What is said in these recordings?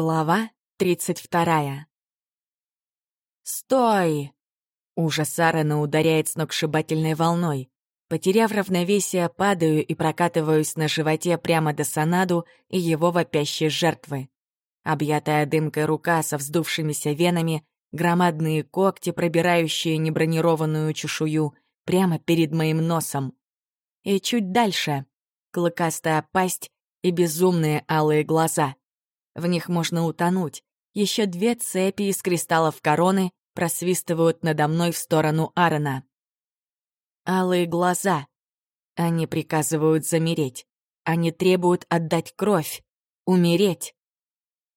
Глава тридцать вторая. «Стой!» Ужас Арена ударяет сногсшибательной волной. Потеряв равновесие, падаю и прокатываюсь на животе прямо до Санаду и его вопящей жертвы. Объятая дымкой рука со вздувшимися венами, громадные когти, пробирающие небронированную чешую, прямо перед моим носом. И чуть дальше — клыкастая пасть и безумные алые глаза — в них можно утонуть. Еще две цепи из кристаллов короны просвистывают надо мной в сторону Аарона. Алые глаза. Они приказывают замереть. Они требуют отдать кровь. Умереть.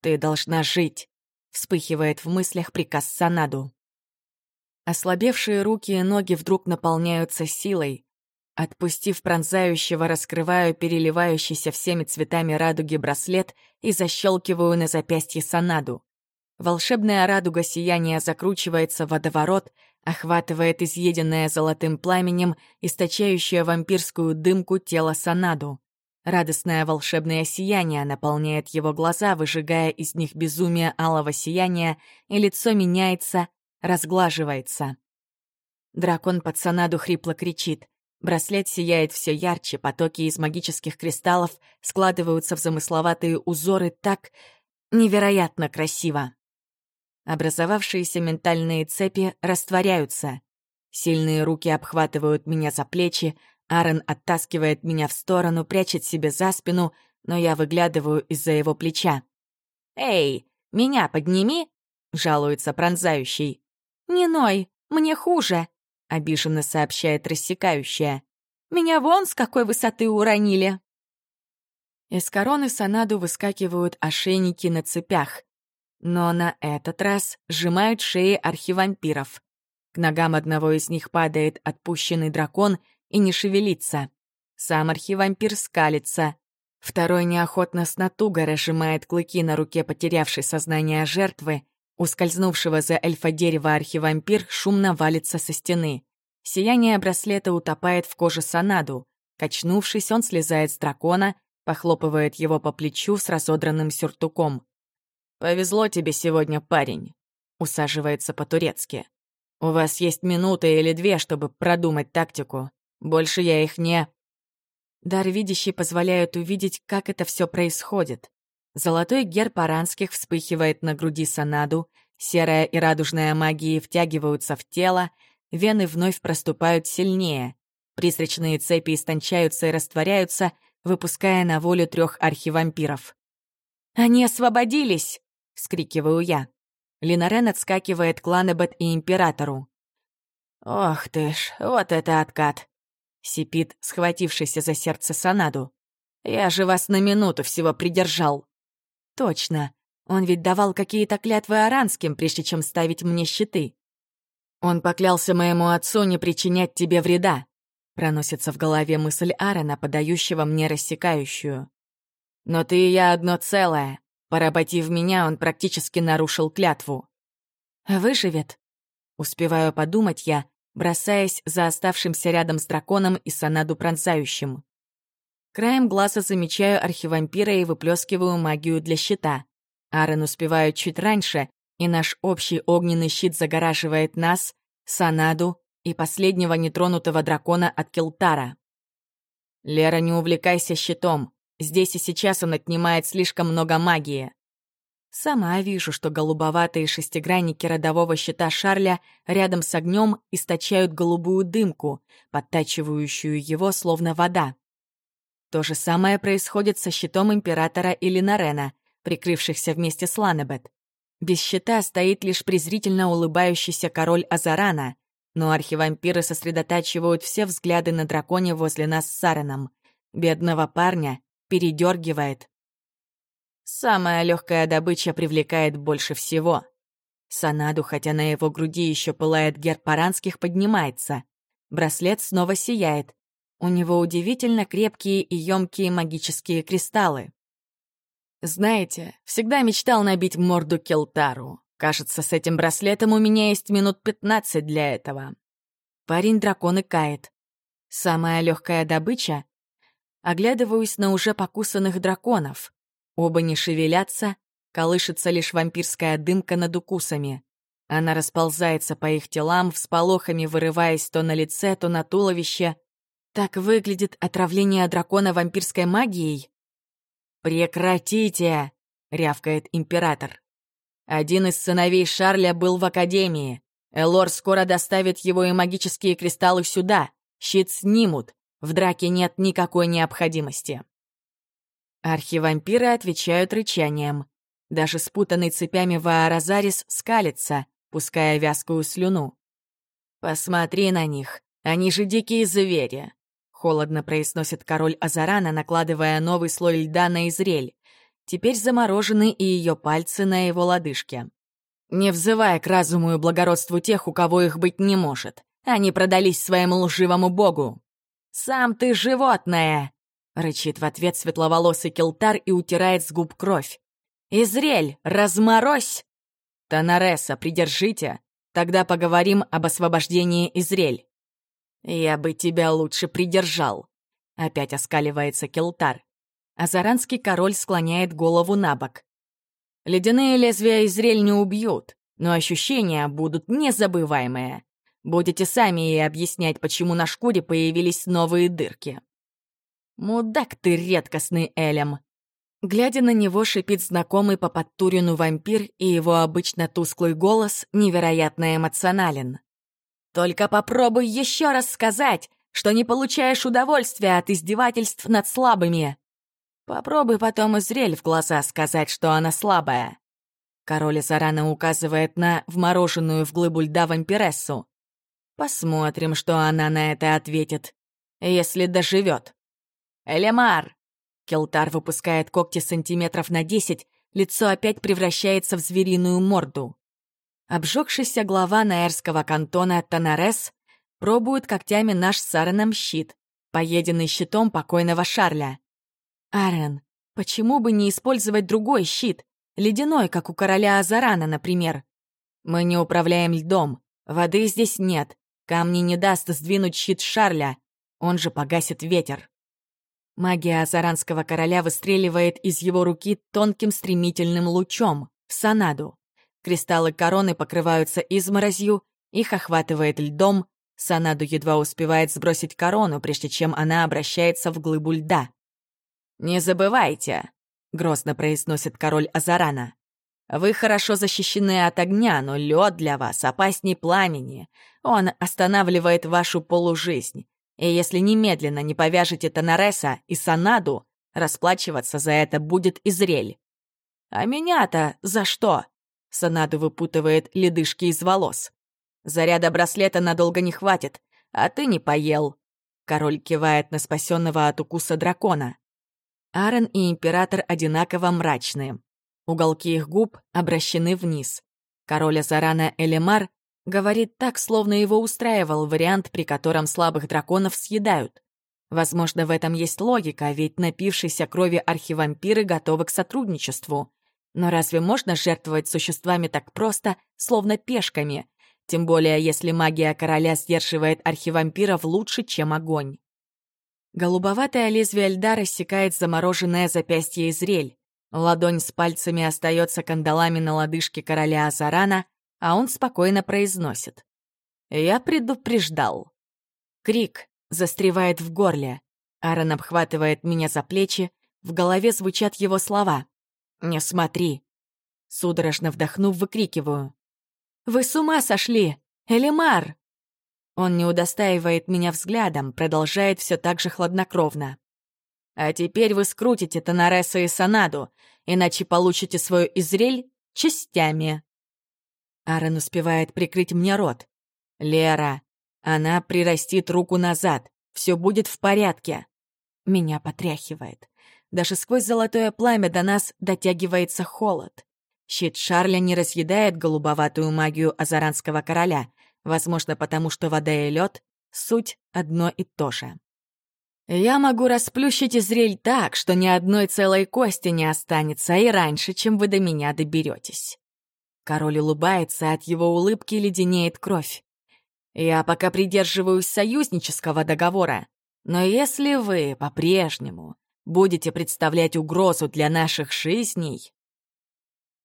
«Ты должна жить», — вспыхивает в мыслях приказ Санаду. Ослабевшие руки и ноги вдруг наполняются силой. Отпустив пронзающего, раскрываю переливающийся всеми цветами радуги браслет и защелкиваю на запястье Санаду. Волшебная радуга сияния закручивается в водоворот, охватывает изъеденное золотым пламенем, источающее вампирскую дымку тело Санаду. Радостное волшебное сияние наполняет его глаза, выжигая из них безумие алого сияния, и лицо меняется, разглаживается. Дракон под Санаду хрипло кричит. Браслет сияет все ярче, потоки из магических кристаллов складываются в замысловатые узоры так невероятно красиво. Образовавшиеся ментальные цепи растворяются. Сильные руки обхватывают меня за плечи, Аарон оттаскивает меня в сторону, прячет себе за спину, но я выглядываю из-за его плеча. «Эй, меня подними!» — жалуется пронзающий. «Не ной, мне хуже!» — обиженно сообщает рассекающая. «Меня вон с какой высоты уронили!» Из короны Санаду выскакивают ошейники на цепях. Но на этот раз сжимают шеи архивампиров. К ногам одного из них падает отпущенный дракон и не шевелится. Сам архивампир скалится. Второй неохотно с натугой разжимает клыки на руке потерявшей сознание жертвы Ускользнувшего за эльфа-дерева архивампир шумно валится со стены. Сияние браслета утопает в коже Санаду. Качнувшись, он слезает с дракона, похлопывает его по плечу с разодранным сюртуком. «Повезло тебе сегодня, парень», — усаживается по-турецки. «У вас есть минута или две, чтобы продумать тактику. Больше я их не...» Дар видящий позволяет увидеть, как это все происходит. Золотой герб аранских вспыхивает на груди Санаду, серая и радужная магии втягиваются в тело, вены вновь проступают сильнее. Призрачные цепи истончаются и растворяются, выпуская на волю трех архивампиров. «Они освободились!» — вскрикиваю я. Линарен отскакивает к Ланебет и Императору. «Ох ты ж, вот это откат!» — сипит, схватившийся за сердце Санаду. «Я же вас на минуту всего придержал!» Точно. Он ведь давал какие-то клятвы аранским, прежде чем ставить мне щиты. Он поклялся моему отцу не причинять тебе вреда. Проносится в голове мысль Аарона, подающего мне рассекающую. Но ты и я одно целое. Поработив меня, он практически нарушил клятву. Выживет? Успеваю подумать я, бросаясь за оставшимся рядом с драконом и санаду пронзающим. Краем глаза замечаю архивампира и выплескиваю магию для щита. Аарон успевает чуть раньше, и наш общий огненный щит загораживает нас, Санаду и последнего нетронутого дракона от Келтара. «Лера, не увлекайся щитом. Здесь и сейчас он отнимает слишком много магии». Сама вижу, что голубоватые шестигранники родового щита Шарля рядом с огнем источают голубую дымку, подтачивающую его словно вода. То же самое происходит со щитом императора или Нарена, прикрывшихся вместе с Ланебет. Без щита стоит лишь презрительно улыбающийся король Азарана, но архивампиры сосредотачивают все взгляды на драконе возле нас с Сареном. Бедного парня передергивает. Самая легкая добыча привлекает больше всего. Санаду, хотя на его груди еще пылает герб Паранских, поднимается. Браслет снова сияет, у него удивительно крепкие и емкие магические кристаллы. Знаете, всегда мечтал набить морду Келтару. Кажется, с этим браслетом у меня есть минут пятнадцать для этого. Парень-дракон и кает. Самая легкая добыча? Оглядываюсь на уже покусанных драконов. Оба не шевелятся, колышется лишь вампирская дымка над укусами. Она расползается по их телам, всполохами вырываясь то на лице, то на туловище. Так выглядит отравление дракона вампирской магией? «Прекратите!» — рявкает император. Один из сыновей Шарля был в Академии. Элор скоро доставит его и магические кристаллы сюда. Щит снимут. В драке нет никакой необходимости. Архивампиры отвечают рычанием. Даже спутанный цепями Вааразарис скалится, пуская вязкую слюну. «Посмотри на них, они же дикие звери!» Холодно произносит король Азарана, накладывая новый слой льда на Изрель. Теперь заморожены и ее пальцы на его лодыжке. Не взывая к разуму и благородству тех, у кого их быть не может. Они продались своему лживому богу. «Сам ты животное!» — рычит в ответ светловолосый килтар и утирает с губ кровь. «Изрель, разморозь!» «Танареса, придержите, тогда поговорим об освобождении Изрель». «Я бы тебя лучше придержал», — опять оскаливается Келтар. Азаранский король склоняет голову на бок. «Ледяные лезвия Изрель не убьют, но ощущения будут незабываемые. Будете сами ей объяснять, почему на шкуре появились новые дырки». «Мудак ты редкостный, Элем!» Глядя на него, шипит знакомый по подтурину вампир, и его обычно тусклый голос невероятно эмоционален. «Только попробуй еще раз сказать, что не получаешь удовольствия от издевательств над слабыми. Попробуй потом Изрель в глаза сказать, что она слабая». Король зарано указывает на вмороженную в глыбу льда вампирессу. Посмотрим, что она на это ответит, если доживет. «Элемар!» Келтар выпускает когти сантиметров на десять, лицо опять превращается в звериную морду. Обжегшийся глава наэрского кантона Танарес пробует когтями наш с Ареном щит, поеденный щитом покойного Шарля. Арен, почему бы не использовать другой щит, ледяной, как у короля Азарана, например? Мы не управляем льдом, воды здесь нет, камни не даст сдвинуть щит Шарля, он же погасит ветер. Магия азаранского короля выстреливает из его руки тонким стремительным лучом в Санаду. Кристаллы короны покрываются изморозью, их охватывает льдом, Санаду едва успевает сбросить корону, прежде чем она обращается в глыбу льда. «Не забывайте», — грозно произносит король Азарана. «Вы хорошо защищены от огня, но лед для вас опасней пламени. Он останавливает вашу полужизнь. И если немедленно не повяжете Танареса и Санаду, расплачиваться за это будет Изрель. А меня-то за что? Санаду выпутывает ледышки из волос. Заряда браслета надолго не хватит, а ты не поел. Король кивает на спасенного от укуса дракона. Аарон и Император одинаково мрачные. Уголки их губ обращены вниз. Король Азарана Элемар Говорит так, словно его устраивал вариант, при котором слабых драконов съедают. Возможно, в этом есть логика, ведь напившиеся крови архивампиры готовы к сотрудничеству. Но разве можно жертвовать существами так просто, словно пешками? Тем более, если магия короля сдерживает архивампиров лучше, чем огонь. Голубоватое лезвие льда рассекает замороженное запястье Изрель. Ладонь с пальцами остается кандалами на лодыжке короля Азарана, а он спокойно произносит. «Я предупреждал». Крик застревает в горле. Аарон обхватывает меня за плечи, в голове звучат его слова. «Не смотри». Судорожно вдохнув, выкрикиваю. «Вы с ума сошли! Элимар!» Он не удостаивает меня взглядом, продолжает все так же хладнокровно. «А теперь вы скрутите Тонареса и Санаду, иначе получите свою Изрель частями». Аарон успевает прикрыть мне рот. «Лера, она прирастит руку назад. Все будет в порядке». Меня потряхивает. Даже сквозь золотое пламя до нас дотягивается холод. Щит Шарля не разъедает голубоватую магию азаранского короля, возможно, потому что вода и лед — суть одно и то же. Я могу расплющить Изрель так, что ни одной целой кости не останется и раньше, чем вы до меня доберетесь. Король улыбается, от его улыбки леденеет кровь. Я пока придерживаюсь союзнического договора, но если вы по-прежнему будете представлять угрозу для наших жизней,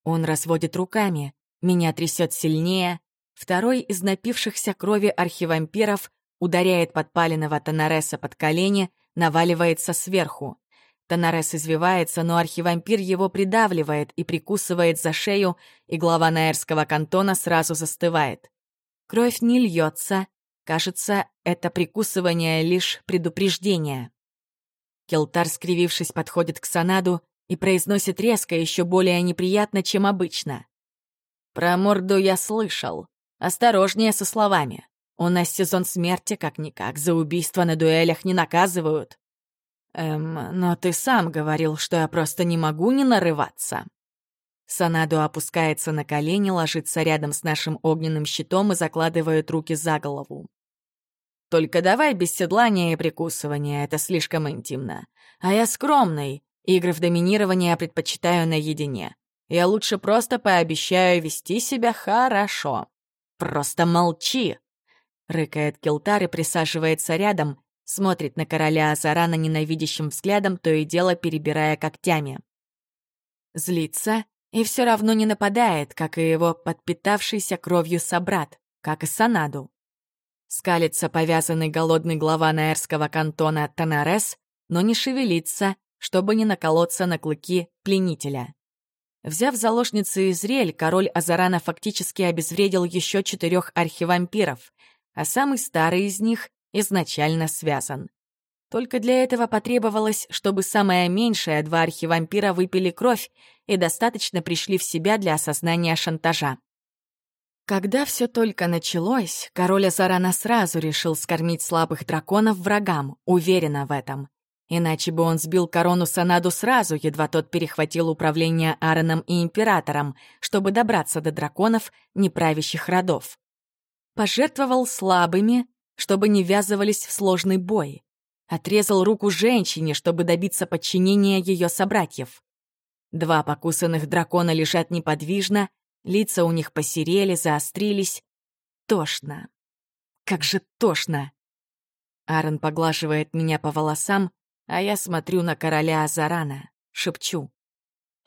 Он разводит руками, меня трясет сильнее. Второй из напившихся крови архивампиров ударяет подпаленного Тонареса под колени, наваливается сверху. Тонарес извивается, но архивампир его придавливает и прикусывает за шею, и глава наэрского кантона сразу застывает. Кровь не льется. Кажется, это прикусывание лишь предупреждение. Келтар, скривившись, подходит к Санаду и произносит резко, еще более неприятно, чем обычно. «Про морду я слышал. Осторожнее со словами. У нас сезон смерти, как-никак, за убийство на дуэлях не наказывают». «Эм, но ты сам говорил, что я просто не могу не нарываться». Санаду опускается на колени, ложится рядом с нашим огненным щитом и закладывает руки за голову. «Только давай без седлания и прикусывания, это слишком интимно. А я скромный, игры в доминирование предпочитаю наедине. Я лучше просто пообещаю вести себя хорошо. Просто молчи!» Рыкает Килтар и присаживается рядом, смотрит на короля Азарана ненавидящим взглядом, то и дело перебирая когтями. Злится и все равно не нападает, как и его подпитавшийся кровью собрат, как и Санаду. Скалится повязанный голодный глава наэрского кантона Танарес, но не шевелится, чтобы не наколоться на клыки пленителя. Взяв заложницы Изрель, король Азарана фактически обезвредил еще четырех архивампиров, а самый старый из них изначально связан. Только для этого потребовалось, чтобы самое меньшее два архивампира выпили кровь и достаточно пришли в себя для осознания шантажа. Когда все только началось, король Азарана сразу решил скормить слабых драконов врагам, уверенно в этом. Иначе бы он сбил корону Санаду сразу, едва тот перехватил управление Аароном и Императором, чтобы добраться до драконов неправящих родов. Пожертвовал слабыми, чтобы не ввязывались в сложный бой. Отрезал руку женщине, чтобы добиться подчинения ее собратьев. Два покусанных дракона лежат неподвижно, лица у них посерели, заострились. Тошно. Как же тошно. Аарон поглаживает меня по волосам, а я смотрю на короля Азарана, шепчу.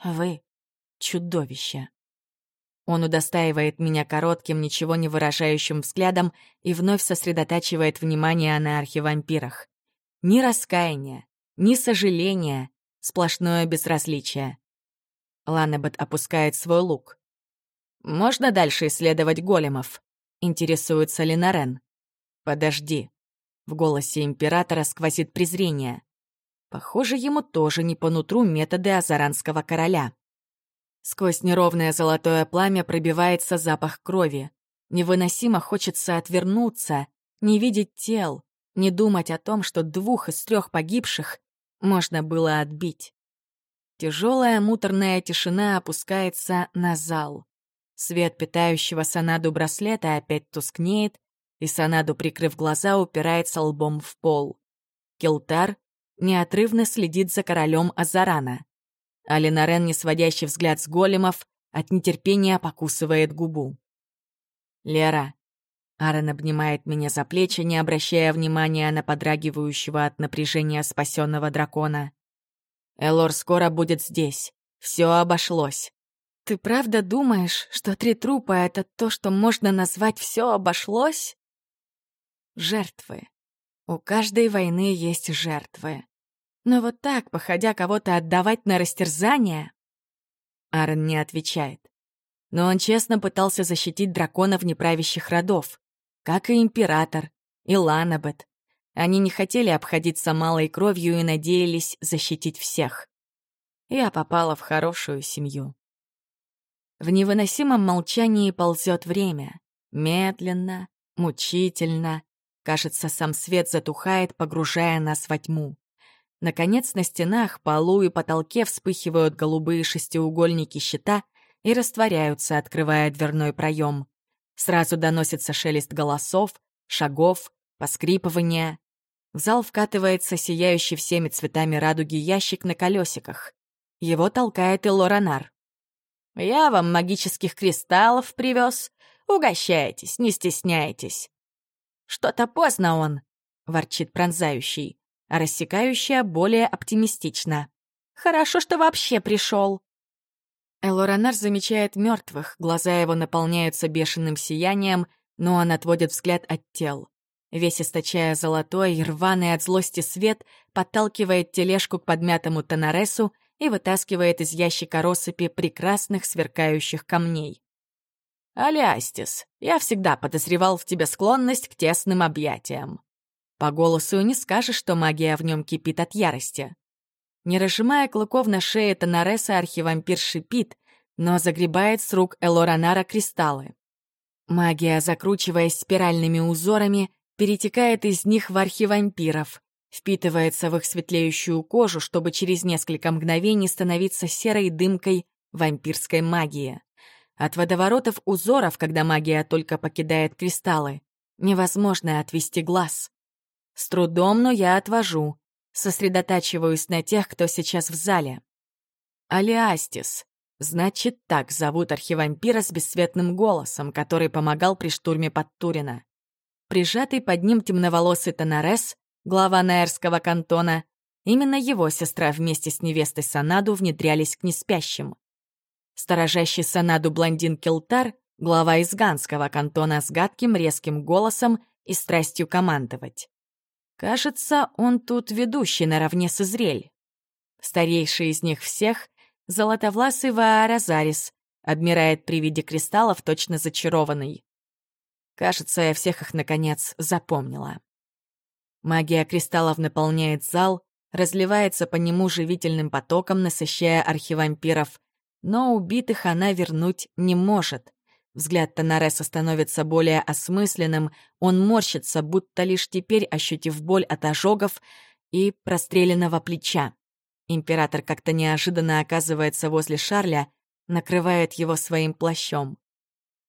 «Вы — чудовище». Он удостаивает меня коротким, ничего не выражающим взглядом и вновь сосредотачивает внимание на архивампирах. Ни раскаяния, ни сожаления, сплошное безразличие. Ланебет опускает свой лук. «Можно дальше исследовать големов?» — интересуется Линарен. «Подожди». В голосе императора сквозит презрение. Похоже, ему тоже не по нутру методы азаранского короля. Сквозь неровное золотое пламя пробивается запах крови. Невыносимо хочется отвернуться, не видеть тел, не думать о том, что двух из трех погибших можно было отбить. Тяжелая муторная тишина опускается на зал. Свет питающего Санаду браслета опять тускнеет, и Санаду, прикрыв глаза, упирается лбом в пол. Келтар неотрывно следит за королем Азарана. Алинарен, не сводящий взгляд с големов, от нетерпения покусывает губу. «Лера, Аарон обнимает меня за плечи, не обращая внимания на подрагивающего от напряжения спасенного дракона. «Элор скоро будет здесь. Все обошлось». «Ты правда думаешь, что три трупа — это то, что можно назвать «все обошлось»?» Жертвы. У каждой войны есть жертвы. Но вот так, походя кого-то отдавать на растерзание... Аарон не отвечает. Но он честно пытался защитить драконов неправящих родов как и император, и Ланабет. Они не хотели обходиться малой кровью и надеялись защитить всех. Я попала в хорошую семью. В невыносимом молчании ползет время. Медленно, мучительно. Кажется, сам свет затухает, погружая нас во тьму. Наконец, на стенах, полу и потолке вспыхивают голубые шестиугольники щита и растворяются, открывая дверной проем. Сразу доносится шелест голосов, шагов, поскрипывания. В зал вкатывается сияющий всеми цветами радуги ящик на колесиках. Его толкает и Лоранар. «Я вам магических кристаллов привез. Угощайтесь, не стесняйтесь». «Что-то поздно он», — ворчит пронзающий, а рассекающая более оптимистично. «Хорошо, что вообще пришел». Элоранар замечает мертвых, глаза его наполняются бешеным сиянием, но он отводит взгляд от тел. Весь источая золотой, рваный от злости свет, подталкивает тележку к подмятому Тонаресу и вытаскивает из ящика россыпи прекрасных сверкающих камней. «Алиастис, я всегда подозревал в тебе склонность к тесным объятиям». По голосу не скажешь, что магия в нем кипит от ярости. Не разжимая клыков на шее Тонареса, архивампир шипит, но загребает с рук Элоранара кристаллы. Магия, закручиваясь спиральными узорами, перетекает из них в архивампиров, впитывается в их светлеющую кожу, чтобы через несколько мгновений становиться серой дымкой вампирской магии. От водоворотов узоров, когда магия только покидает кристаллы, невозможно отвести глаз. С трудом, но я отвожу, сосредотачиваюсь на тех, кто сейчас в зале. Алиастис. Значит, так зовут архивампира с бесцветным голосом, который помогал при штурме Подтурина. Прижатый под ним темноволосый Тонарес, глава Наэрского кантона, именно его сестра вместе с невестой Санаду внедрялись к неспящим. Сторожащий Санаду блондин Келтар, глава из Ганского кантона с гадким резким голосом и страстью командовать. Кажется, он тут ведущий наравне с Изрель. Старейший из них всех — золотовласый Вааразарис, обмирает при виде кристаллов, точно зачарованный. Кажется, я всех их, наконец, запомнила. Магия кристаллов наполняет зал, разливается по нему живительным потоком, насыщая архивампиров, но убитых она вернуть не может. Взгляд Тонареса становится более осмысленным, он морщится, будто лишь теперь ощутив боль от ожогов и простреленного плеча. Император как-то неожиданно оказывается возле Шарля, накрывает его своим плащом.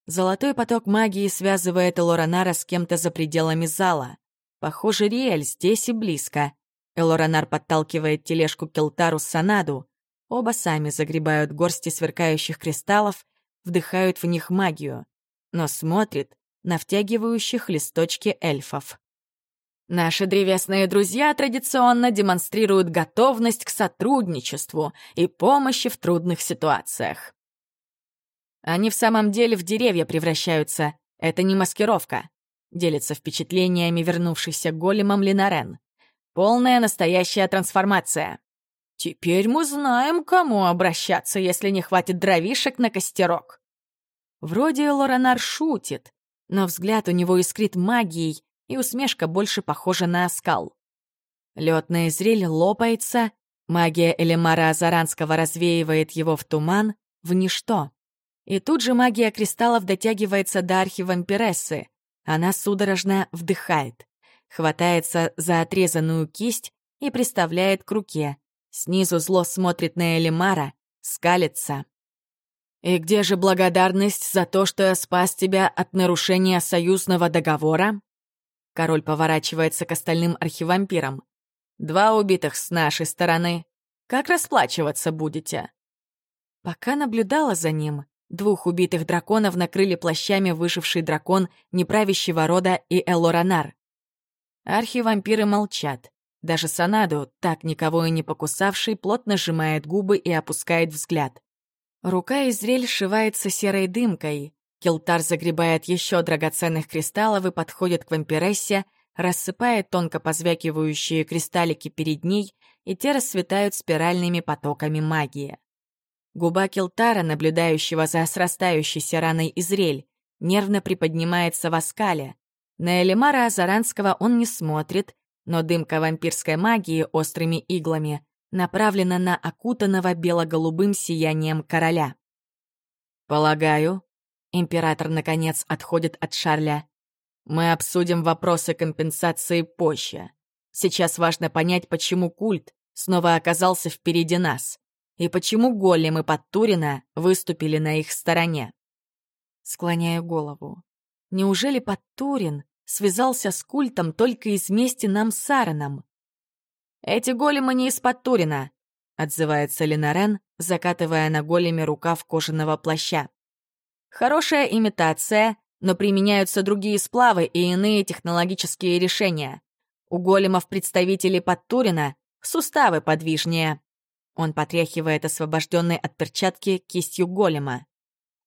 Золотой поток магии связывает Элоранара с кем-то за пределами зала. Похоже, Риэль здесь и близко. Элоранар подталкивает тележку Келтару Санаду. Оба сами загребают горсти сверкающих кристаллов, вдыхают в них магию, но смотрит на втягивающих листочки эльфов. Наши древесные друзья традиционно демонстрируют готовность к сотрудничеству и помощи в трудных ситуациях. Они в самом деле в деревья превращаются. Это не маскировка. Делится впечатлениями вернувшийся големом Линарен. Полная настоящая трансформация. Теперь мы знаем, кому обращаться, если не хватит дровишек на костерок. Вроде Лоранар шутит, но взгляд у него искрит магией, и усмешка больше похожа на оскал. Лётная зрель лопается, магия Элемара Азаранского развеивает его в туман, в ничто. И тут же магия кристаллов дотягивается до архивампирессы. Она судорожно вдыхает, хватается за отрезанную кисть и приставляет к руке. Снизу зло смотрит на Элимара, скалится. «И где же благодарность за то, что я спас тебя от нарушения союзного договора?» Король поворачивается к остальным архивампирам. «Два убитых с нашей стороны. Как расплачиваться будете?» Пока наблюдала за ним, Двух убитых драконов накрыли плащами выживший дракон неправящего рода и Элоранар. Архивампиры молчат. Даже Санаду, так никого и не покусавший, плотно сжимает губы и опускает взгляд. Рука Изрель сшивается серой дымкой. Келтар загребает еще драгоценных кристаллов и подходит к вампирессе, рассыпает тонко позвякивающие кристаллики перед ней, и те расцветают спиральными потоками магии. Губа Келтара, наблюдающего за срастающейся раной Изрель, нервно приподнимается в оскале. На Элимара Азаранского он не смотрит, но дымка вампирской магии острыми иглами направлена на окутанного бело-голубым сиянием короля. «Полагаю», — император, наконец, отходит от Шарля, «мы обсудим вопросы компенсации позже. Сейчас важно понять, почему культ снова оказался впереди нас и почему големы Подтурина выступили на их стороне. Склоняю голову. Неужели Подтурин связался с культом только из мести нам с Аароном? «Эти големы не из Подтурина», — отзывается Ленарен, закатывая на големе рукав кожаного плаща. «Хорошая имитация, но применяются другие сплавы и иные технологические решения. У големов представителей Подтурина суставы подвижнее. Он потряхивает освобожденной от перчатки кистью голема.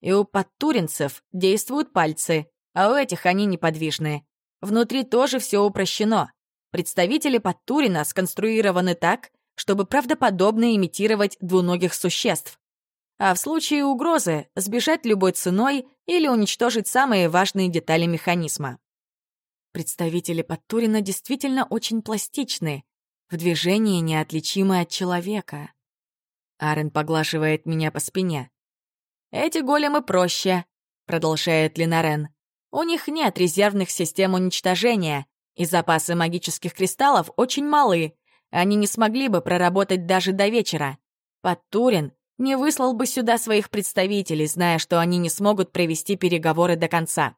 И у подтуринцев действуют пальцы, а у этих они неподвижные. Внутри тоже все упрощено. Представители Подтурина сконструированы так, чтобы правдоподобно имитировать двуногих существ. А в случае угрозы сбежать любой ценой или уничтожить самые важные детали механизма. Представители Подтурина действительно очень пластичны, в движении неотличимы от человека. Арен поглаживает меня по спине. «Эти големы проще», — продолжает Линарен. «У них нет резервных систем уничтожения, и запасы магических кристаллов очень малы. Они не смогли бы проработать даже до вечера. Подтурин не выслал бы сюда своих представителей, зная, что они не смогут провести переговоры до конца.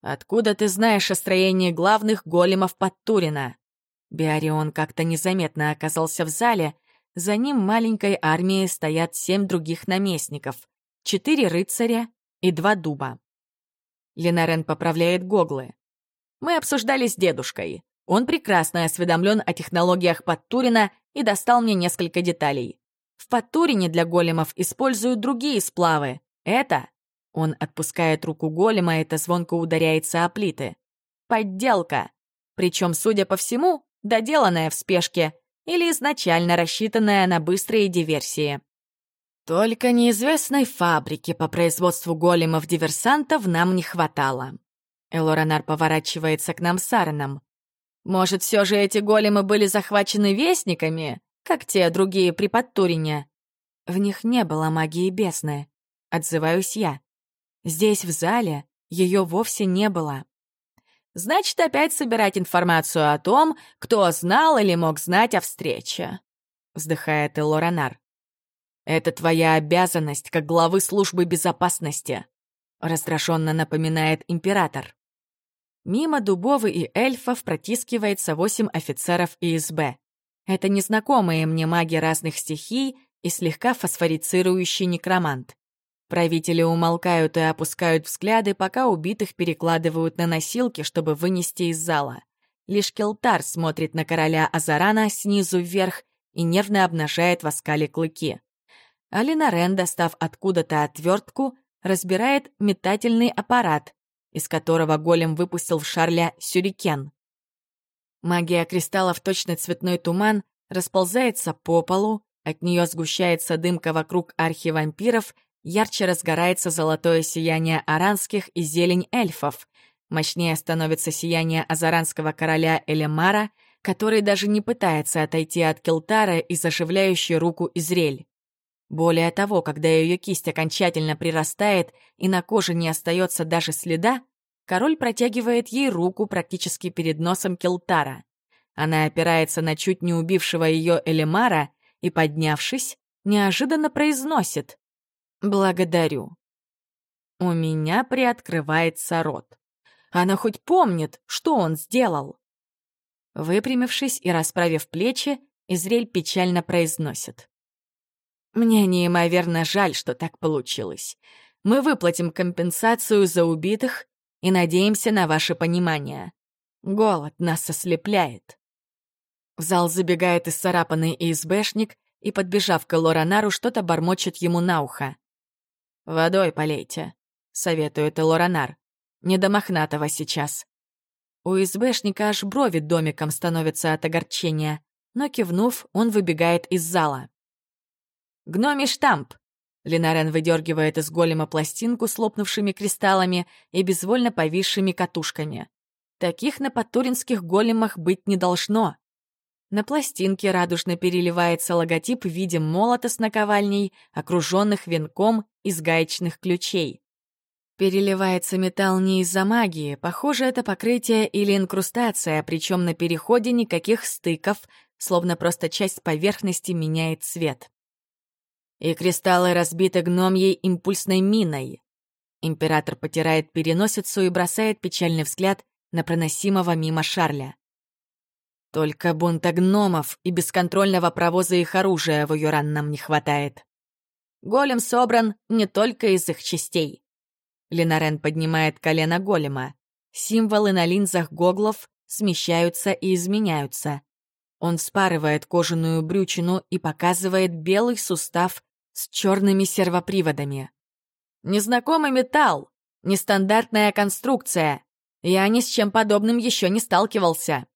«Откуда ты знаешь о строении главных големов Подтурина?» Биарион как-то незаметно оказался в зале. За ним маленькой армией стоят семь других наместников, четыре рыцаря и два дуба. Ленарен поправляет гоглы. Мы обсуждали с дедушкой. Он прекрасно осведомлен о технологиях Подтурина и достал мне несколько деталей. В Подтурине для големов используют другие сплавы. Это... Он отпускает руку голема, это звонко ударяется о плиты. Подделка. Причем, судя по всему, доделанная в спешке или изначально рассчитанная на быстрые диверсии. Только неизвестной фабрики по производству големов-диверсантов нам не хватало. Элоранар поворачивается к нам с Ареном. Может, все же эти големы были захвачены вестниками, как те другие при Подтурине? В них не было магии бесны, отзываюсь я. Здесь, в зале, ее вовсе не было. Значит, опять собирать информацию о том, кто знал или мог знать о встрече. Вздыхает Элоранар. Это твоя обязанность как главы службы безопасности, раздраженно напоминает император. Мимо Дубовы и эльфов протискивается восемь офицеров ИСБ. Это незнакомые мне маги разных стихий и слегка фосфорицирующий некромант. Правители умолкают и опускают взгляды, пока убитых перекладывают на носилки, чтобы вынести из зала. Лишь Келтар смотрит на короля Азарана снизу вверх и нервно обнажает в оскале клыки. Алина Рен, достав откуда-то отвертку, разбирает метательный аппарат, из которого голем выпустил в Шарля сюрикен. Магия кристаллов, точно цветной туман, расползается по полу, от нее сгущается дымка вокруг архивампиров, ярче разгорается золотое сияние аранских и зелень эльфов. Мощнее становится сияние азаранского короля Элемара, который даже не пытается отойти от Келтара и заживляющей руку Изрель. Более того, когда ее кисть окончательно прирастает и на коже не остается даже следа, король протягивает ей руку практически перед носом Келтара. Она опирается на чуть не убившего ее Элемара и, поднявшись, неожиданно произносит «Благодарю». У меня приоткрывается рот. Она хоть помнит, что он сделал. Выпрямившись и расправив плечи, Изрель печально произносит. Мне неимоверно жаль, что так получилось. Мы выплатим компенсацию за убитых и надеемся на ваше понимание. Голод нас ослепляет. В зал забегает исцарапанный ИСБшник и, подбежав к Лоранару, что-то бормочет ему на ухо. «Водой полейте», — советует Лоранар. «Не до Мохнатого сейчас». У ИСБшника аж брови домиком становятся от огорчения, но, кивнув, он выбегает из зала. Гномий штамп!» Линарен выдергивает из голема пластинку с лопнувшими кристаллами и безвольно повисшими катушками. Таких на подтуринских големах быть не должно. На пластинке радужно переливается логотип в виде молота с наковальней, окруженных венком из гаечных ключей. Переливается металл не из-за магии, похоже, это покрытие или инкрустация, причем на переходе никаких стыков, словно просто часть поверхности меняет цвет и кристаллы разбиты гномьей импульсной миной. Император потирает переносицу и бросает печальный взгляд на проносимого мимо Шарля. Только бунта гномов и бесконтрольного провоза их оружия в Юран нам не хватает. Голем собран не только из их частей. Ленарен поднимает колено голема. Символы на линзах гоглов смещаются и изменяются. Он спарывает кожаную брючину и показывает белый сустав с черными сервоприводами. Незнакомый металл, нестандартная конструкция. Я ни с чем подобным еще не сталкивался.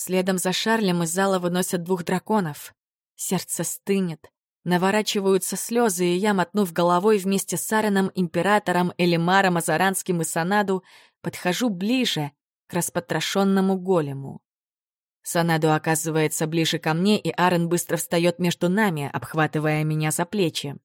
Следом за Шарлем из зала выносят двух драконов. Сердце стынет. Наворачиваются слезы, и я, мотнув головой вместе с Ареном, Императором, Элимаром, Азаранским и Санаду, подхожу ближе к распотрошенному голему. Санаду оказывается ближе ко мне, и Арен быстро встает между нами, обхватывая меня за плечи.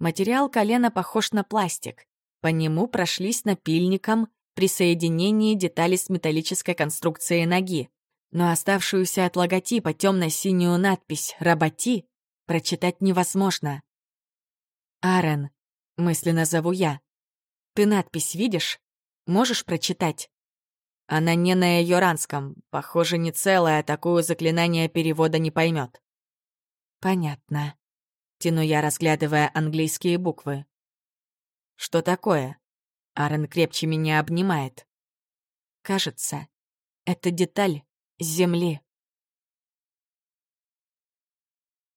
Материал колена похож на пластик. По нему прошлись напильником при соединении деталей с металлической конструкцией ноги. Но оставшуюся от логотипа темно-синюю надпись «Работи» прочитать невозможно. «Арен», — мысленно зову я, — «ты надпись видишь? Можешь прочитать?» Она не на йоранском, похоже, не целая, такое заклинание перевода не поймет. «Понятно», — тяну я, разглядывая английские буквы. «Что такое?» Арен крепче меня обнимает. «Кажется, это деталь земли».